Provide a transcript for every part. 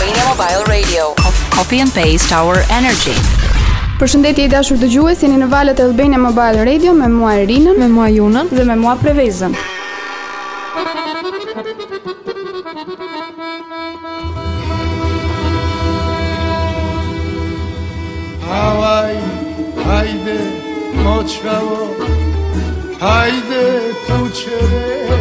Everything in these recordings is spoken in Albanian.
Albania Mobile Radio. Copy and paste our energy. Përshëndetje i dashur dëgjues, jeni në valët e Albania Mobile Radio me mua Rinën, me mua Junën dhe me mua Prevezën. Havaj, hajde, moçkavo, hajde, kuçere,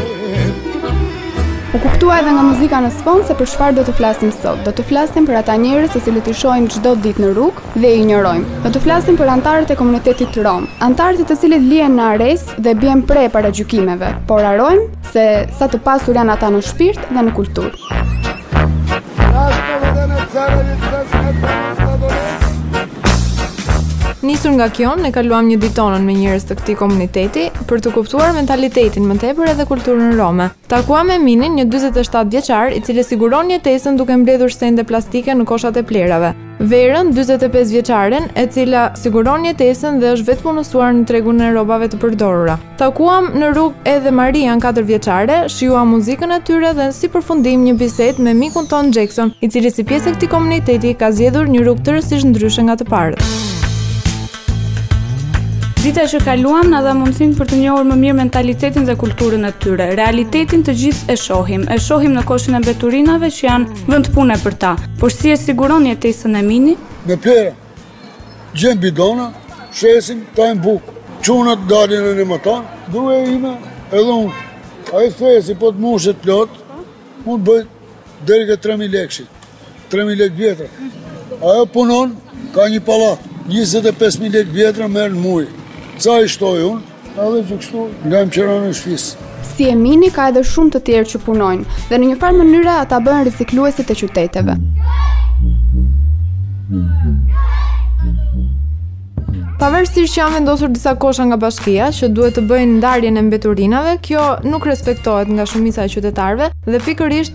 U kuptua edhe nga muzika në sfond se për çfarë do të flasim sot. Do të flasim për ata njerëz të cilët i shohim çdo ditë në rrugë dhe i injorojmë. Do të flasim për anëtarët e komunitetit rom, anëtarët e të cilit lihen në harresë dhe bien pre paragjykimeve, por harrojmë se sa të pasur janë ata në shpirt dhe në kulturë. Në Nisur nga kjo, ne kaluam një ditë tonën me njerëz të këtij komuniteti për të kuptuar mentalitetin më tepër edhe kulturën rome. Takuam Eminin, një 47 vjeçar, i cili siguron jetesën duke mbledhur sende plastike në koshat e plehrave. Verën, 45 vjeçaren, e cila siguron jetesën dhe është vetëpunësuar në tregun e rrobave të përdorura. Takuam në rrugë edhe Marian katër vjeçare, shijuam muzikën e tyre dhe si përfundim një bisedë me mikun tonë Jackson, i cili si pjesë e këtij komuniteti ka zgjedhur një rrugë tërësisht ndryshe nga të parët. Dita që kaluam na dha mundësinë për të njohur më mirë mentalitetin dhe kulturën e tyre. Realitetin të gjithë e shohim, e shohim në koshin e mbeturinave që janë vend pune për ta. Por si e siguron jetesën Emini? Me plehra. Gjejm bidona, shesim, të hamë bukë. Çunat dalin me motor, gruja ime edhe unë. Ai thesi po të mushet plot, mund bëjë deri ke 3.000 lekshi, 3.000 lek t'vjetra. Ajo punon, ka një pallat, 25.000 lek t'vjetra merr në muj. Ca i shtoj unë, Edhe që kështu, lajmë qeranë e shpisë. Si Emini ka edhe shumë të tjerë që punojnë, dhe në një farë mënyre ata bëhen ricikluesit e qyteteve. Pavarësisht që janë vendosur disa kosha nga bashkia që duhet të bëjnë ndarjen e mbeturinave, kjo nuk respektohet nga shumica e qytetarëve dhe pikërisht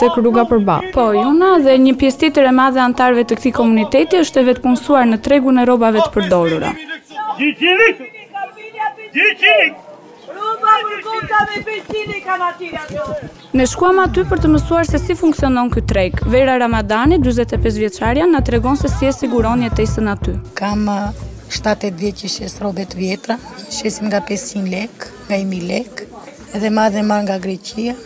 tek rruga përballë. Po, Juna dhe një pjesë tjetër e madhe e anëtarëve të këtij komuniteti është e vetëpunësuar në tregun e rrobave të përdorura. Ne shkuam aty për të mësuar se si funksionon ky treg. Vera Ramadani, dyzet e pesë vjeçarja, na tregon se si e siguron jetesën aty. Kam shtatë-tetë vjet që shes rrobe të vjetra, shesim nga pesëqind lekë, nga një mijë lekë, edhe mall e marr nga Greqia.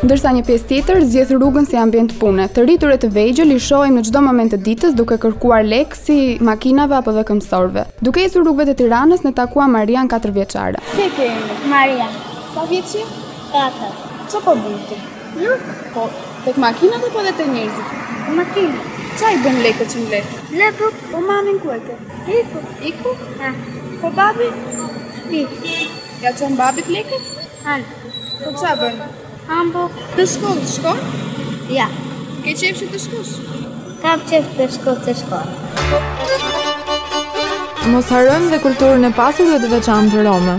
Ndërsa një pjesë tjetër zgjedh rrugën si ambient pune. Të rritur e të vegjël i shohim në çdo moment të ditës duke kërkuar lekë si makinave apo dhe këmbësorëve. Duke ecur rrugëve të Tiranës ne takuam Marian 4 vjeçare. Si je, Maria? Sa vjeç je? 4. Ça po bën ti? Nuk po tek makinat apo dhe te njerëzit? Makinë. Ça i bën lekët që mbledh? Le po, po mamin ku e ke? Iku, iku. Ha. Po babi? Ti. Ia çon babit lekët? Hal. Po ça bën? Hambo. Në shkollë shkon? Ja. Ke qejf që të shkosh? Kam qejf të shkosh të shkosh. Mos harrojmë dhe kulturën e pasur dhe të veçantë rome.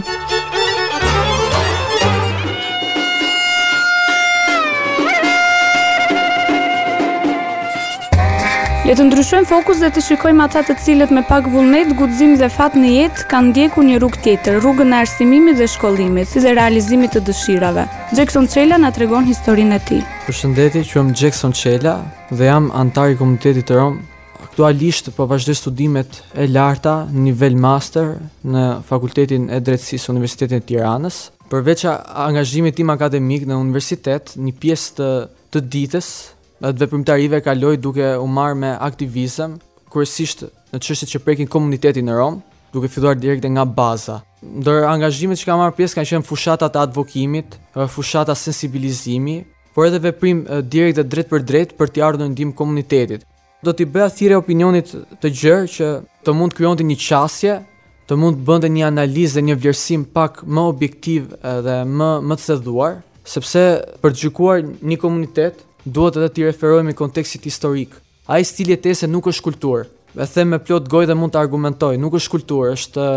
Le të ndryshojmë fokus dhe të shikojmë ata të cilët me pak vullnet, guxim dhe fat në jetë kanë ndjekur një rrugë tjetër, rrugën e arsimimit dhe shkollimit, si dhe realizimit të dëshirave. Xhekson Çela na tregon historinë e tij. Përshëndetje, quhem Xhekson Çela dhe jam anëtar i komunitetit rom. Aktualisht po vazhdoj studimet e larta në nivel master në Fakultetin e Drejtësisë së Universitetit të Tiranës. Përveç angazhimit tim akademik në universitet, një pjesë të të ditës dhe të veprimtarive e kaloj duke u marrë me aktivizëm, kryesisht në çështjet që prekin komunitetin rom, duke filluar direkt nga baza. Ndër angazhimet që kam marrë pjesë kanë qenë fushata të advokimit, fushata sensibilizimi, por edhe veprim direkt dhe drejtpërdrejt për t'i ardhur në ndihmë komunitetit. Do t'i bëja thirrje opinionit të gjerë që të mund të krijonte një qasje, të mund të bënte një analizë dhe një vlerësim pak më objektiv dhe më më të thelluar, sepse për të gjykuar një komunitet duhet edhe t'i referohemi kontekstit historik. Ai stil jetese nuk është kulturë. E them me plot gojë dhe mund ta argumentoj, nuk është kulturë, është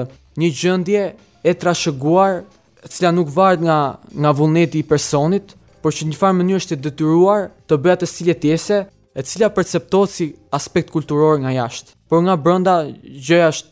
një gjendje e trashëguar, e cila nuk varet nga nga vullneti i personit, por që njëfarë mënyre është i detyruar të bëjë atë stil jetese, e cila perceptohet si aspekt kulturor nga jashtë, por nga brenda gjëja është